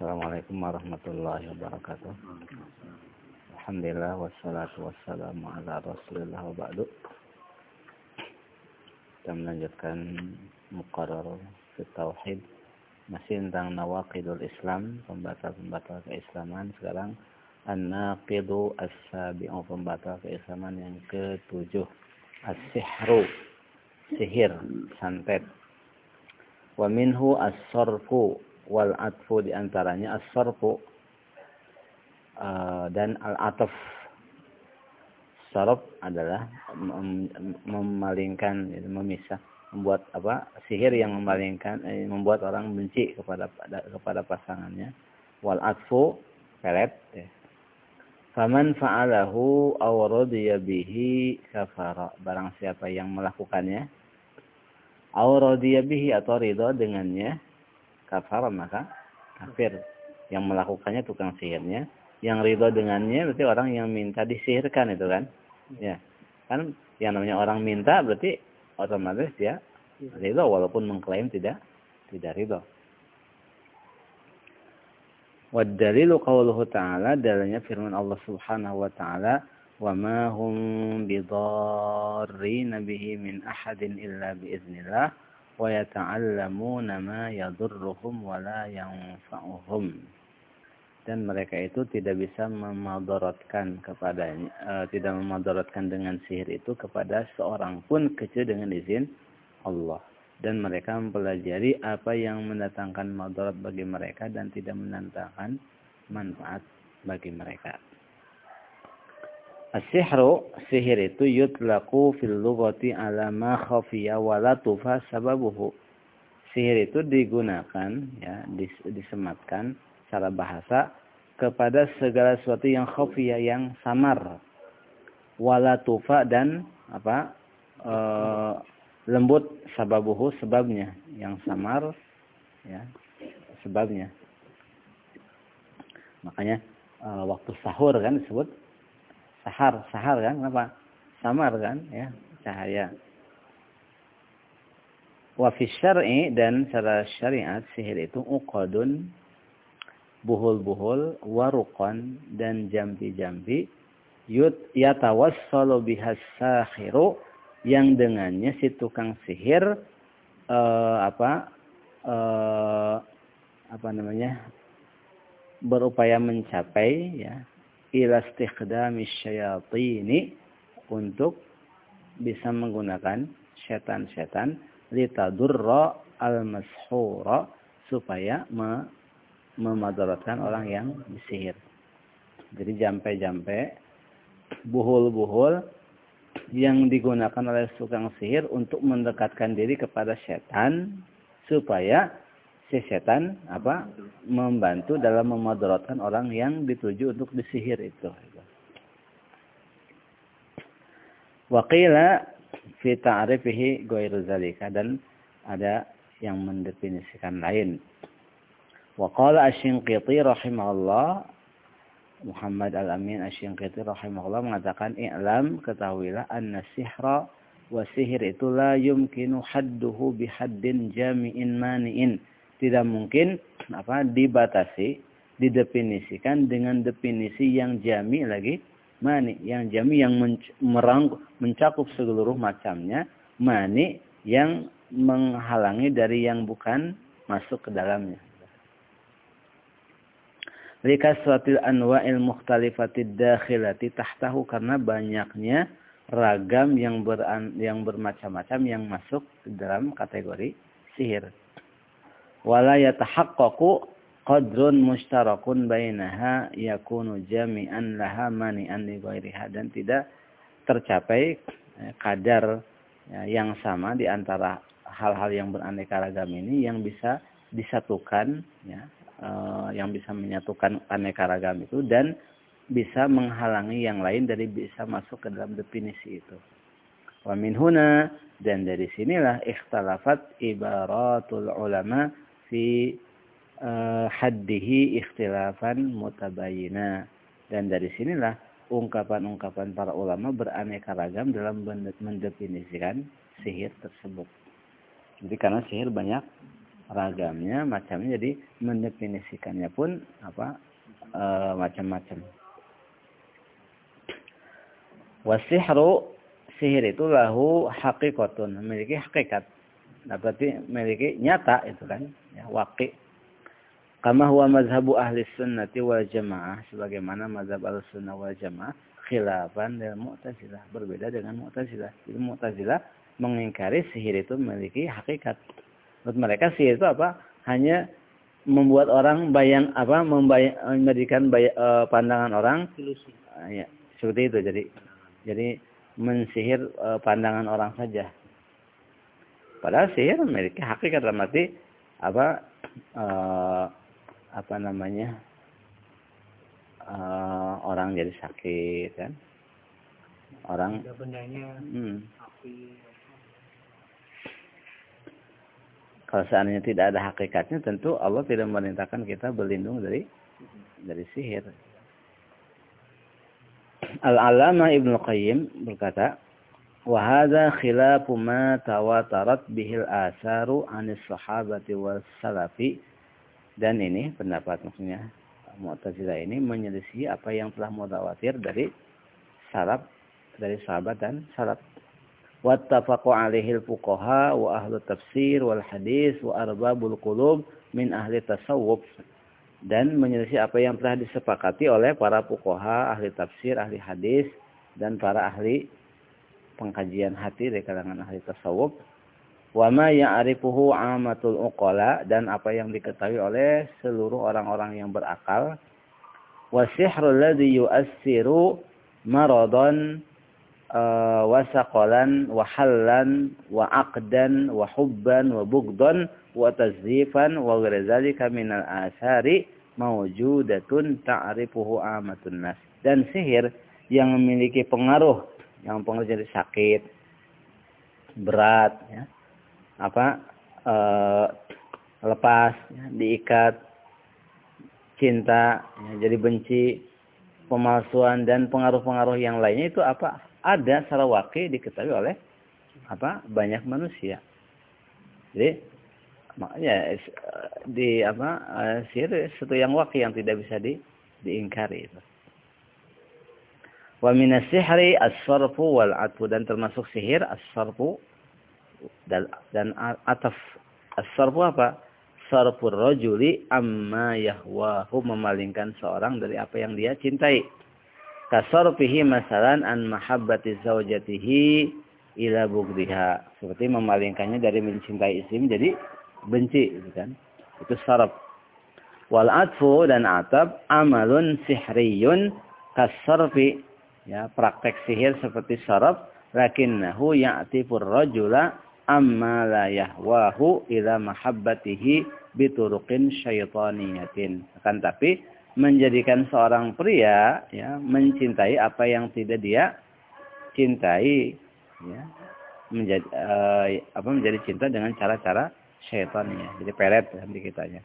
Assalamualaikum warahmatullahi wabarakatuh. Alhamdulillah wassalatu wassalamu ala Rasulillah wa ba'du. Kita melanjutkan muqarrar fi tauhid masih tentang nawaqidul Islam, pembatal-pembatal keislaman. Sekarang an-naqidu as-sabi'u pembatal keislaman yang ketujuh. As-sihru sihir, santet. Wa minhu as-sarfu wal atfu di antaranya as-sarfu uh, dan al-ataf. Sarf adalah mem memalingkan, memisah, membuat apa sihir yang memalingkan, eh, membuat orang benci kepada kepada pasangannya. Wal atfu pelet. Ya. Faman fa'alahu aw radiya bihi kafara. Barang siapa yang melakukannya aw radiya bihi atau ridho dengannya kafar maka kafir. Yang melakukannya tukang sihirnya. Yang ridho dengannya berarti orang yang minta disihirkan itu kan. Ya. Kan yang namanya orang minta berarti otomatis dia ridho walaupun mengklaim tidak tidak ridho. Wadalilu qawluhu ta'ala dalilnya firman Allah Subhanahu wa taala wa ma hum bidarrin bihi min ahadin illa biiznillah ma yadurruhum wa la yanfa'uhum dan mereka itu tidak bisa memadaratkan kepadanya e, tidak memadaratkan dengan sihir itu kepada seorang pun kecuali dengan izin Allah dan mereka mempelajari apa yang mendatangkan madarat bagi mereka dan tidak mendatangkan manfaat bagi mereka. As-sihru sihir itu yutlaqu fil lughati ala ma khafiya wa la tufa sababuhu. Sihir itu digunakan ya disematkan secara bahasa kepada segala sesuatu yang khafiya yang samar. Wala tufa dan apa? E, lembut sababuhu sebabnya yang samar ya sebabnya. Makanya e, waktu sahur kan disebut sahar sahar kan? Apa samar kan? Ya cahaya. Wa fi syar'i dan secara syariat sihir itu uqadun buhul-buhul waruqan dan jambi-jambi yut yatawassalu bihas sahiru yang dengannya si tukang sihir uh, apa uh, apa namanya berupaya mencapai ya ila istikhdami syayatini untuk bisa menggunakan setan-setan litadurra al-mashura supaya me memadaratkan orang yang disihir. Jadi jampe-jampe buhul-buhul yang digunakan oleh tukang sihir untuk mendekatkan diri kepada setan supaya si setan apa membantu dalam memadaratkan orang yang dituju untuk disihir itu. Waqila fi ta'rifihi ghairu zalika dan ada yang mendefinisikan lain. Wa qala Asy-Shinqiti rahimahullah Muhammad Al-Amin Asy-Shinqiti rahimahullah mengatakan i'lam ketahuilah anna sihra wa sihir itu la yumkinu hadduhu bihaddin jami'in mani'in tidak mungkin apa dibatasi, didefinisikan dengan definisi yang jami lagi. Mani, yang jami yang merang, mencakup seluruh macamnya, mani yang menghalangi dari yang bukan masuk ke dalamnya. Likaswatil anwa'il mukhtalifatid dakhilati tahtahu karena banyaknya ragam yang beran, yang bermacam-macam yang masuk ke dalam kategori sihir wala yatahaqqaqu qadrun mustarakun bainaha yakunu jami'an laha mani'an li ghairiha dan tidak tercapai eh, kadar ya, yang sama di antara hal-hal yang beraneka ragam ini yang bisa disatukan ya uh, yang bisa menyatukan aneka ragam itu dan bisa menghalangi yang lain dari bisa masuk ke dalam definisi itu. Wa min huna dan dari sinilah ikhtalafat ibaratul ulama fi uh, haddihi ikhtilafan mutabayina. Dan dari sinilah ungkapan-ungkapan para ulama beraneka ragam dalam mendefinisikan sihir tersebut. Jadi karena sihir banyak ragamnya macamnya jadi mendefinisikannya pun apa e, macam-macam wasihru sihir itu lahu hakikatun memiliki hakikat nah, berarti memiliki nyata itu kan ya waqi. Kama huwa mazhabu ahli sunnati wal jamaah sebagaimana mazhab ahli sunnah wal jamaah khilafan dengan mu'tazilah berbeda dengan mu'tazilah. Jadi mu'tazilah mengingkari sihir itu memiliki hakikat. Menurut mereka sihir itu apa? Hanya membuat orang bayang apa membayang, memberikan bayang, uh, pandangan orang ilusi. Uh, ya seperti itu. Jadi jadi mensihir uh, pandangan orang saja. Padahal sihir memiliki hakikat dalam arti apa uh, apa namanya uh, orang jadi sakit kan? Orang bendanya hmm. kalau seandainya tidak ada hakikatnya tentu Allah tidak memerintahkan kita berlindung dari dari sihir. Al-Alama Ibnu Qayyim berkata وهذا خلاف ما تواترت به الآثار عن الصحابة والسلف dan ini pendapat maksudnya Mu'tazilah ini menyelisih apa yang telah mutawatir dari salaf dari sahabat dan salaf. Wattafaqu alaihi al-fuqaha wa ahlu tafsir wal hadis wa arbabul qulub min ahli tasawuf dan menyelisih apa yang telah disepakati oleh para fuqaha, ahli tafsir, ahli hadis dan para ahli pengkajian hati dari kalangan ahli tasawuf. Wa ma ya'rifuhu amatul uqala dan apa yang diketahui oleh seluruh orang-orang yang berakal. Wa sihrul ladzi yu'assiru maradan uh, wa saqalan wa hallan wa aqdan wa hubban minal asari mawjudatun ta'rifuhu amatun nas. Dan sihir yang memiliki pengaruh yang pengaruh jadi sakit berat ya. Apa e, lepas ya, diikat cinta ya, jadi benci pemalsuan dan pengaruh-pengaruh yang lainnya itu apa? Ada secara wakil diketahui oleh apa banyak manusia. Jadi makanya di apa eh, sihir sesuatu yang wakil yang tidak bisa di diingkari itu wa minas sihri as-sarfu wal atfu dan termasuk sihir as-sarfu dan, dan ataf as-sarfu apa? Sarfur rajuli amma yahwahu memalingkan seorang dari apa yang dia cintai. Kasarfihi masalan an mahabbati zawjatihi ila bugdiha. Seperti memalingkannya dari mencintai istri jadi benci gitu kan. Itu sarf. Wal atfu dan atab amalun sihriyun kasarfi ya praktek sihir seperti sarf lakinnahu ya'tifur rajula amma la yahwahu ila mahabbatihi bituruqin syaitaniyatin. Akan tapi menjadikan seorang pria ya mencintai apa yang tidak dia cintai ya menjadi uh, apa menjadi cinta dengan cara-cara syaitannya. Jadi peret nanti kitanya.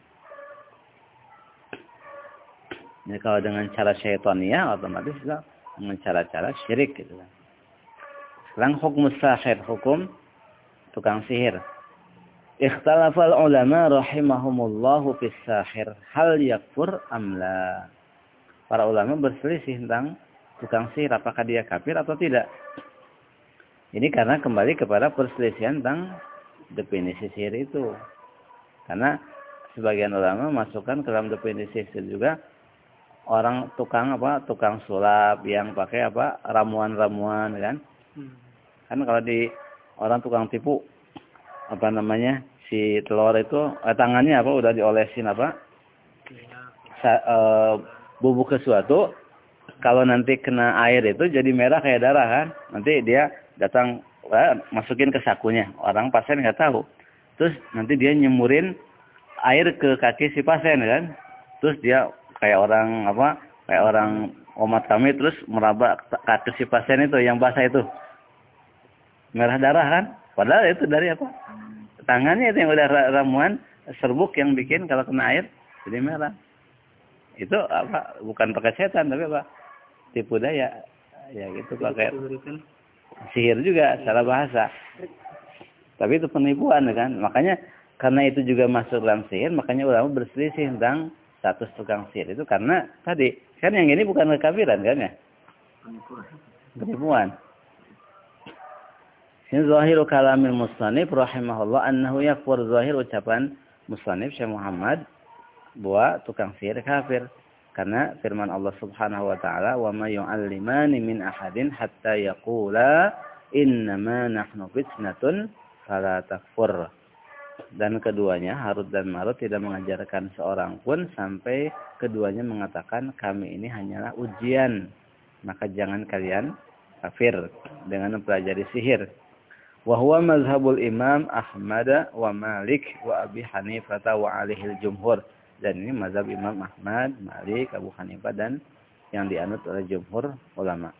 Jadi kalau dengan cara syaitannya otomatis dengan cara-cara syirik gitu kan. Sekarang hukum sahir, hukum tukang sihir. Ikhtalafal ulama rahimahumullahu fis sahir. Hal yakfur amla. Para ulama berselisih tentang tukang sihir. Apakah dia kafir atau tidak. Ini karena kembali kepada perselisihan tentang definisi sihir itu. Karena sebagian ulama masukkan ke dalam definisi sihir juga orang tukang apa tukang sulap yang pakai apa ramuan-ramuan kan. Hmm. Kan kalau di orang tukang tipu apa namanya si telur itu eh, tangannya apa udah diolesin apa Sa, eh, bubuk sesuatu kalau nanti kena air itu jadi merah kayak darah kan? Nanti dia datang eh, masukin ke sakunya. Orang pasien nggak tahu. Terus nanti dia nyemurin air ke kaki si pasien kan? Terus dia kayak orang apa kayak orang umat kami terus meraba kaki si pasien itu yang basah itu. Merah darah kan? Padahal itu dari apa? Tangannya itu yang udah ramuan serbuk yang bikin kalau kena air jadi merah. Itu apa? Bukan pakai setan tapi apa? Tipu daya. Ya gitu pakai sihir juga secara bahasa. Tapi itu penipuan kan? Makanya karena itu juga masuk dalam sihir, makanya ulama berselisih tentang status tukang sihir itu karena tadi kan yang ini bukan kekafiran kan ya? Penipuan. Ini zahiru kalamil musnif rahimahullah annahu yakfur zahir ucapan musnif Syekh Muhammad bahwa tukang sihir kafir. Karena firman Allah Subhanahu wa taala, "Wa ma yu'allimani min ahadin hatta yaqula innama nahnu fitnatun fala takfur." Dan keduanya Harut dan Marut tidak mengajarkan seorang pun sampai keduanya mengatakan kami ini hanyalah ujian. Maka jangan kalian kafir dengan mempelajari sihir. Wahwa mazhabul Imam Ahmad wa Malik wa Abi Hanifah wa alihil jumhur dan ini mazhab Imam Ahmad, Malik, Abu Hanifah dan yang dianut oleh jumhur ulama.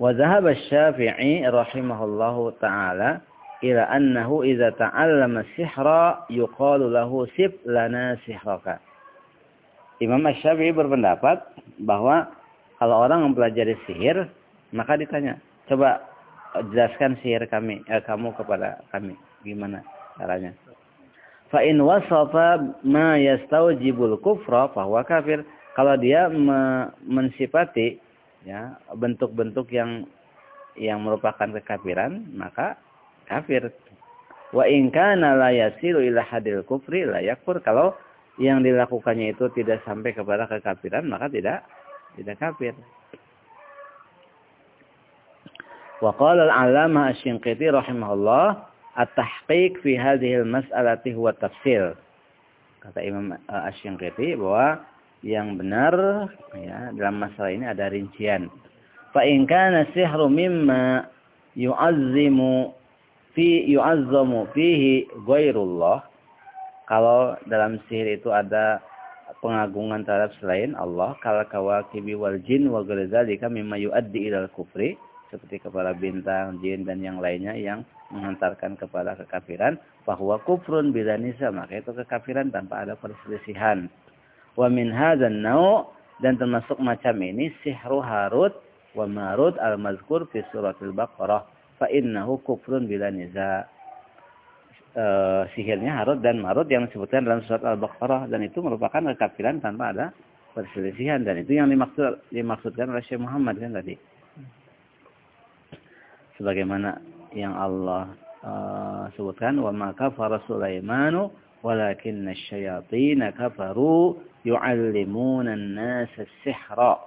Wa zahaba Syafi'i rahimahullahu taala ila annahu idza ta'allama sihra yuqalu lahu sib lana sihraka. Imam Syafi'i berpendapat bahwa kalau orang mempelajari sihir maka ditanya, coba jelaskan sihir kami eh, kamu kepada kami gimana caranya. Fa in wasafa ma yastaujibul kufra fahuwa kafir. Kalau dia me mensifati ya bentuk-bentuk yang yang merupakan kekafiran, maka kafir. Wa in kana la yasiru ila hadil kufri la yakfur. Kalau yang dilakukannya itu tidak sampai kepada kekafiran, maka tidak tidak kafir. Wa qala al-'allamah Asy-Shinqiti rahimahullah at-tahqiq fi hadhihi al-mas'alati huwa tafsil. Kata Imam uh, Asy-Syanqiti bahwa yang benar ya dalam masalah ini ada rincian. Fa in kana sihru mimma yu'azzimu fi yu'azzamu fihi ghairullah kalau dalam sihir itu ada pengagungan terhadap selain Allah kal kawakibi wal jin wa ghairzalika mimma yuaddi ila kufri seperti kepala bintang, jin dan yang lainnya yang menghantarkan kepada kekafiran bahwa kufrun bila nisa maka itu kekafiran tanpa ada perselisihan. Wa min hadzal nau' dan termasuk macam ini sihru Harut wa Marut al-mazkur fi suratul Baqarah fa innahu kufrun bila niza. E, sihirnya Harut dan Marut yang disebutkan dalam surat Al-Baqarah. Dan itu merupakan kekafiran tanpa ada perselisihan. Dan itu yang dimaksud dimaksudkan oleh Syekh Muhammad kan tadi. Sebagaimana yang Allah uh, sebutkan wa ma kafara Sulaimanu walakinna asyayatin kafaru yu'allimuna an-nasa sihra.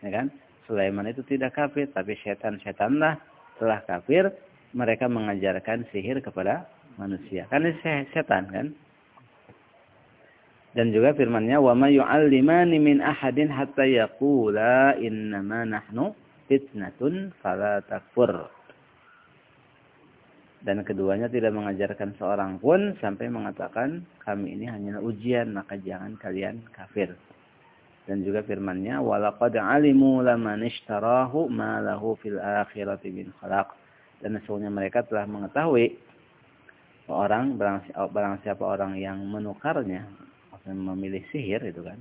Ya kan? Sulaiman itu tidak kafir tapi setan-setanlah telah kafir mereka mengajarkan sihir kepada manusia kan ini setan kan dan juga firman-Nya wa ma yu'allimani min ahadin hatta yaqula innama nahnu fitnatun fala takfur. Dan keduanya tidak mengajarkan seorang pun sampai mengatakan kami ini hanya ujian maka jangan kalian kafir. Dan juga firman-Nya walaqad alimu laman ishtarahu ma lahu fil akhirati min khalaq. Dan sesungguhnya mereka telah mengetahui orang barang, siapa orang yang menukarnya atau memilih sihir itu kan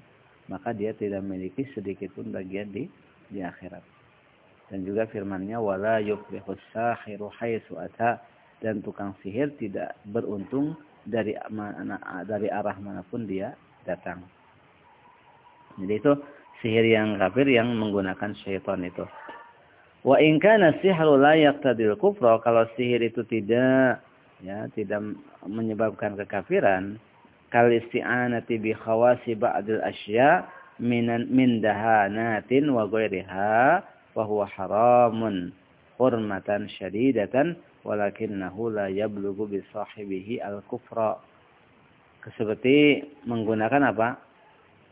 maka dia tidak memiliki sedikit pun bagian di di akhirat dan juga firman-Nya wala yuflihus sahiru haitsu ata dan tukang sihir tidak beruntung dari mana dari arah mana pun dia datang. Jadi itu sihir yang kafir yang menggunakan syaitan itu. Wa in kana sihru la yaqtadil kufra kalau sihir itu tidak ya tidak menyebabkan kekafiran kal isti'anati bi khawasi ba'dil asya min min dahanatin wa ghairiha fahuwa haramun hurmatan syadidatan walakinnahu la yablughu bi sahibihi al-kufra. Seperti menggunakan apa?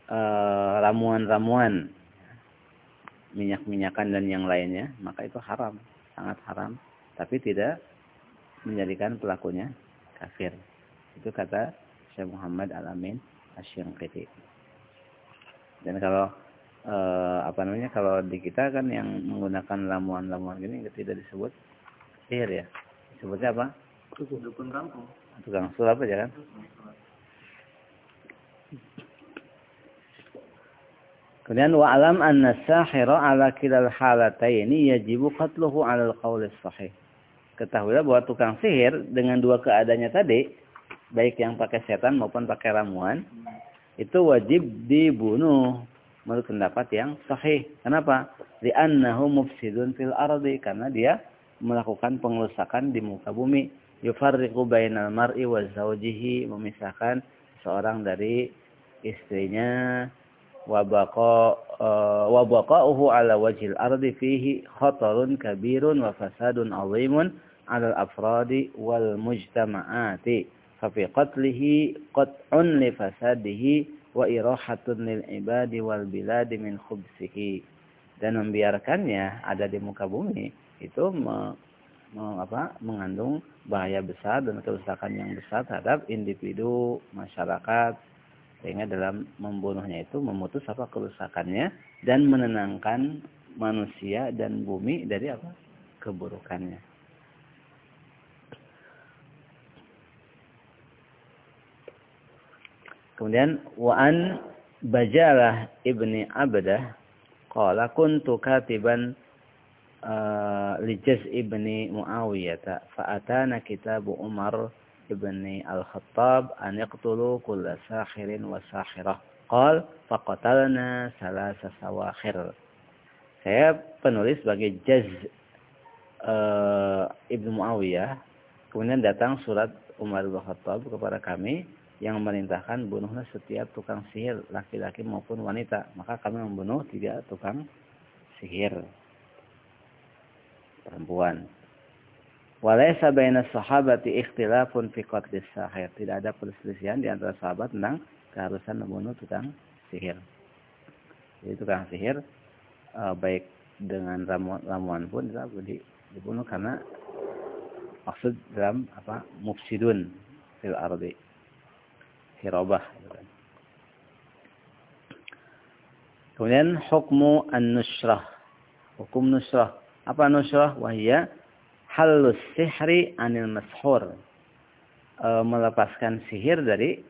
Eh, ramuan-ramuan minyak-minyakan dan yang lainnya, maka itu haram, sangat haram, tapi tidak menjadikan pelakunya kafir. Itu kata Syekh Muhammad Al-Amin Asy-Syanqiti. Dan kalau eh, apa namanya kalau di kita kan yang menggunakan lamuan-lamuan gini tidak disebut sihir ya disebutnya apa dukun kampung tukang sulap aja kan Kemudian wa alam anna sahira ala kilal halataini yajibu qatluhu ala al-qawl sahih. ketahuilah bahwa tukang sihir dengan dua keadaannya tadi, baik yang pakai setan maupun pakai ramuan, itu wajib dibunuh menurut pendapat yang sahih. Kenapa? Li'annahu mufsidun fil ardi karena dia melakukan pengerusakan di muka bumi. Yufarriqu bainal mar'i wa zawjihi memisahkan seorang dari istrinya wa baqa uh, wa baqa'uhu ala wajhil ardi fihi khatarun kabirun wa fasadun 'azimun 'ala al-afradi wal mujtama'ati fa fi qatlihi qat'un li fasadihi dan membiarkannya ada di muka bumi. Itu me, me, apa, mengandung bahaya besar dan kerusakan yang besar terhadap individu masyarakat sehingga dalam membunuhnya itu memutus apa kerusakannya dan menenangkan manusia dan bumi dari apa? Keburukannya. Kemudian wa'an Bajalah ibni Abdah qala kuntu katiban uh, ibni Muawiyah fa'atana kitab Umar ibni Al-Khattab an yaqtulu kulla sakhirin wa sakhirah. Qal faqatalna salasa sawakhir. Saya penulis sebagai Jaz uh, Ibnu Muawiyah. Kemudian datang surat Umar bin Khattab kepada kami yang memerintahkan bunuhlah setiap tukang sihir laki-laki maupun wanita maka kami membunuh tiga tukang sihir perempuan walaysa baina sahabati ikhtilafun fi qatlis sahir tidak ada perselisihan di antara sahabat tentang keharusan membunuh tukang sihir jadi tukang sihir uh, baik dengan ramuan, ramuan pun bisa dibunuh karena maksud dalam apa mufsidun fil ardi hirabah. Kemudian hukmu an-nusrah. Hukum nusrah. Apa nusrah? Wahia halus sihri anil mashur. E, melepaskan sihir dari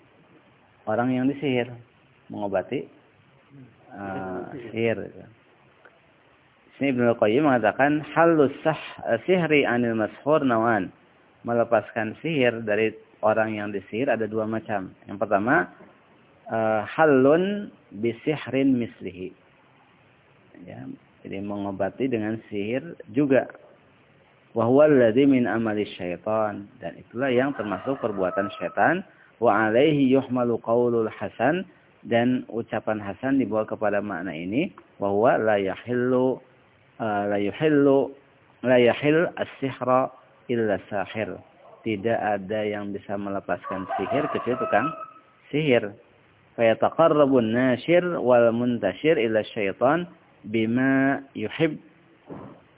orang yang disihir. Mengobati e, sihir. Sini Ibnu Qayyim mengatakan halus sah, sihri anil mashur nawan. Melepaskan sihir dari orang yang disihir ada dua macam. Yang pertama, uh, halun bisihrin mislihi. Ya, jadi mengobati dengan sihir juga. Wahwa alladhi min amali syaitan. Dan itulah yang termasuk perbuatan syaitan. Wa alaihi yuhmalu qawlul hasan. Dan ucapan Hasan dibawa kepada makna ini. Bahwa la yahillu, uh, la yuhillu, la yahil as-sihra illa sahir tidak ada yang bisa melepaskan sihir kecuali tukang sihir. Fayataqarrabun nashir wal muntashir ila syaitan bima yuhib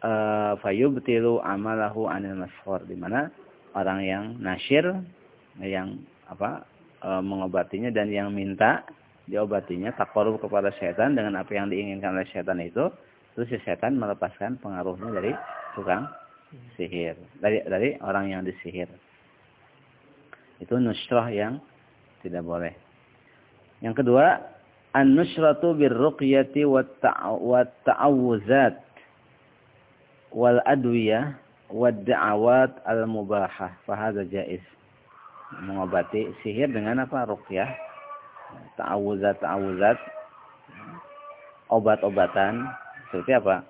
uh, fayubtilu amalahu anil mashur. Di mana orang yang nasyir yang apa uh, mengobatinya dan yang minta diobatinya takarub kepada syaitan dengan apa yang diinginkan oleh syaitan itu terus si syaitan melepaskan pengaruhnya dari tukang sihir dari dari orang yang disihir itu nusrah yang tidak boleh yang kedua an-nusratu birruqyati wat ta'awuzat wal adwiyah wad da'awat al mubahah. Fa hadza jaiz. Mengobati sihir dengan apa? Ruqyah. Ta'awuzat ta'awuzat obat-obatan. Seperti apa?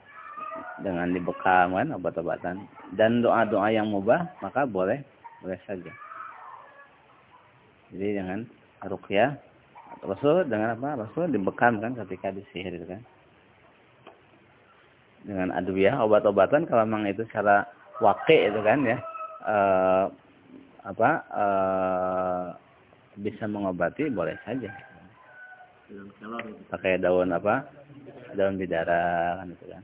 Dengan dibekam kan obat-obatan. Dan doa-doa yang mubah maka boleh boleh saja. Jadi dengan ruqyah. Rasul dengan apa? Rasul dibekam kan ketika disihir kan dengan adwiyah obat-obatan kalau memang itu secara wakil itu kan ya eh, apa eh, bisa mengobati boleh saja. Pakai daun apa daun bidara kan itu kan.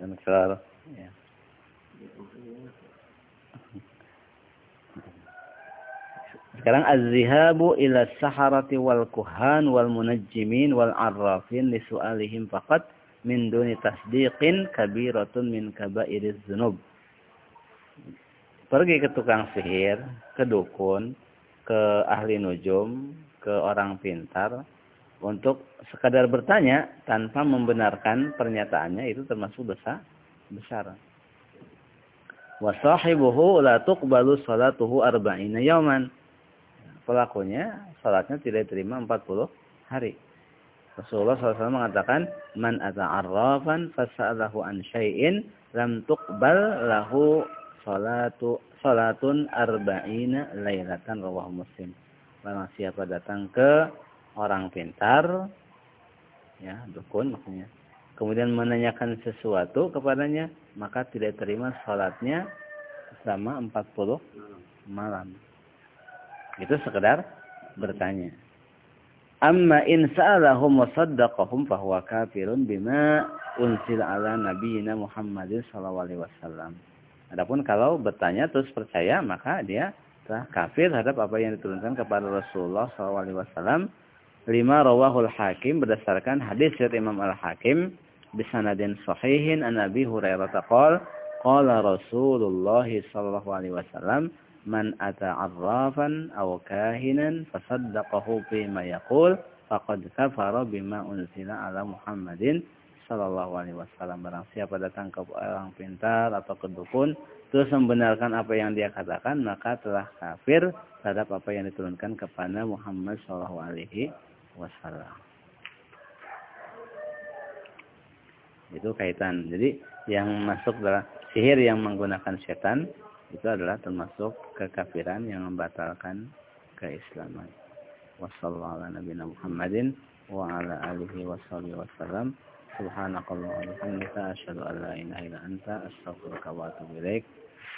Dan kelor ya. Sekarang az-zihabu ila saharati wal kuhan wal munajjimin wal arrafin li su'alihim faqat min duni tasdiqin kabiratun min kabairiz dzunub. Pergi ke tukang sihir, ke dukun, ke ahli nujum, ke orang pintar, untuk sekadar bertanya tanpa membenarkan pernyataannya itu termasuk dosa besar. wa sahibuhu la tuqbalu salatuhu arba'ina yawman. Pelakunya salatnya tidak diterima 40 hari. Rasulullah SAW mengatakan, Man ata'arrafan fasa'alahu an syai'in lam tuqbal lahu salatu salatun arba'ina lailatan rawahu muslim. Barang siapa datang ke orang pintar, ya dukun maksudnya, kemudian menanyakan sesuatu kepadanya, maka tidak terima salatnya selama 40 malam. Itu sekedar bertanya. Amma in sa'alahum wa saddaqahum fahuwa kafirun bima unsil ala nabiyina Muhammadin sallallahu alaihi wasallam. Adapun kalau bertanya terus percaya maka dia telah kafir terhadap apa yang diturunkan kepada Rasulullah sallallahu alaihi wasallam. Lima rawahul hakim berdasarkan hadis dari Imam Al-Hakim bisanadin sahihin an Abi Hurairah taqal qala Rasulullah sallallahu man ata arrafan aw kahinan fasaddaqahu ma yaqul faqad kafara bima unzila ala Muhammadin sallallahu alaihi wasallam. Barang siapa datang ke orang pintar atau ke dukun terus membenarkan apa yang dia katakan maka telah kafir terhadap apa yang diturunkan kepada Muhammad sallallahu alaihi wasallam. Itu kaitan. Jadi yang masuk adalah sihir yang menggunakan setan itu adalah termasuk kekafiran yang membatalkan keislaman.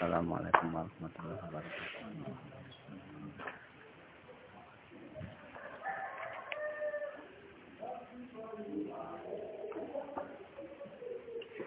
Wassalamualaikum warahmatullahi wabarakatuh.